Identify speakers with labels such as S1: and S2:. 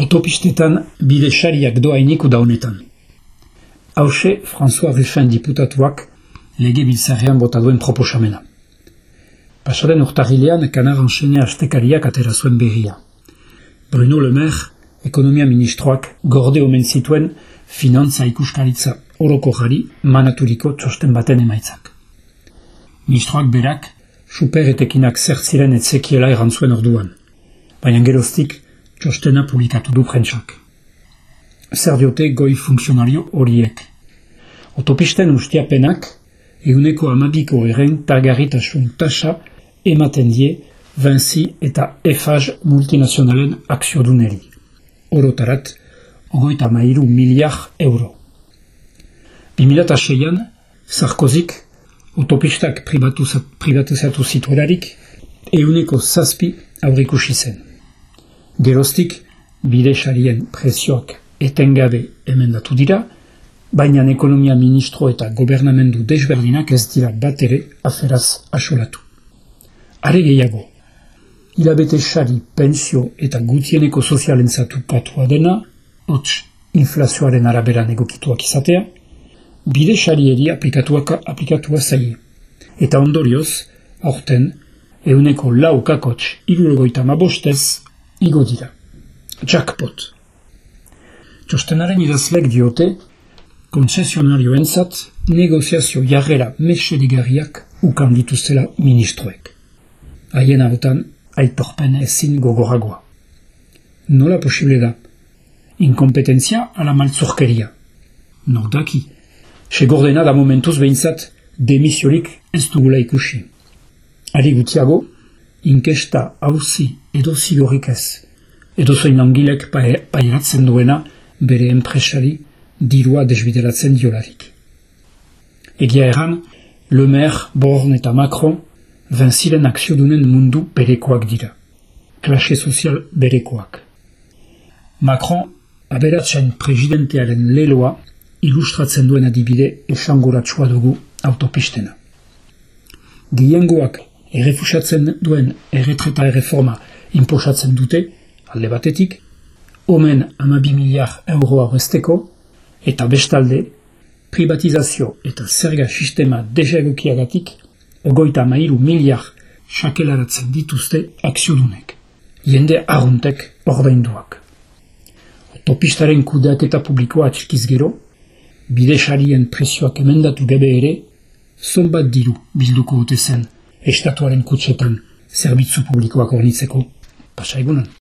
S1: Autopistetan bide sariak doainik da honetan. Hauxe, François Ruffin diputatuak lege biltzarrean bota duen proposamena. Pasaren urtahilean kanar ansene astekariak atera zuen berria. Bruno Le Maire, ekonomia ministroak, gorde omen zituen finantza ikuskaritza oroko jari manaturiko txosten baten emaitzak. Ministroak berak, superetekinak zertziren etzekiela erantzuen orduan. Baina geroztik, txostena publikatu du prentsak. Zer diote goi funksionario horiek. Otopisten ustiapenak, eguneko amabiko eren tagarritasun tasa ematen die Vinci eta EFAG multinazionalen akzioduneri. Orotarat, ogoita mairu miliar euro. 2006an, Sarkozik, autopistak privatizatu zituelarik, euneko zazpi aurrikusi zen. Geroztik, bide sarien prezioak etengabe emendatu dira, baina ekonomia ministro eta gobernamendu desberdinak ez dira bat ere aferaz asolatu. Are gehiago, hilabete sari pensio eta gutieneko sozialen zatu patua dena, hots inflazioaren arabera negokituak izatea, bide sarieri aplikatuak aplikatua zaie. Eta ondorioz, aurten, euneko lau kakotx irurgoita mabostez igo dira. Jackpot. Txostenaren idazlek diote, koncesionario entzat, negoziazio jarrera mesedigarriak ukan dituztela ministroek. Haien hautan, aitorpen ezin gogoragoa. Nola posible da? Inkompetentzia ala maltzorkeria. Nordaki. Segordena da momentuz behintzat demisiorik ez dugula ikusi. Ari gutiago, inkesta hauzi edo zigorik ez. Edo zoin langilek pairatzen duena bere enpresari dirua desbideratzen diolarik. Egia erran, Le Maire, Born eta Macron venziren akziodunen mundu berekoak dira. Klase sozial berekoak. Macron aberatzen presidentearen leloa ilustratzen duen adibide esanguratsua dugu autopistena. Gehiengoak errefusatzen duen erretreta erreforma inposatzen dute, alde batetik, omen amabi miliar euroa horrezteko, eta bestalde, privatizazio eta zerga sistema desegokiagatik, ogoita mairu miliar sakelaratzen dituzte akziodunek, jende arruntek ordainduak. Topistaren kudeak eta publikoa atxikiz gero, bidesarien presioak emendatu gabe ere, zonbat diru bilduko dute zen, estatuaren kutsetan zerbitzu publikoak ornitzeko. Pasa egunan.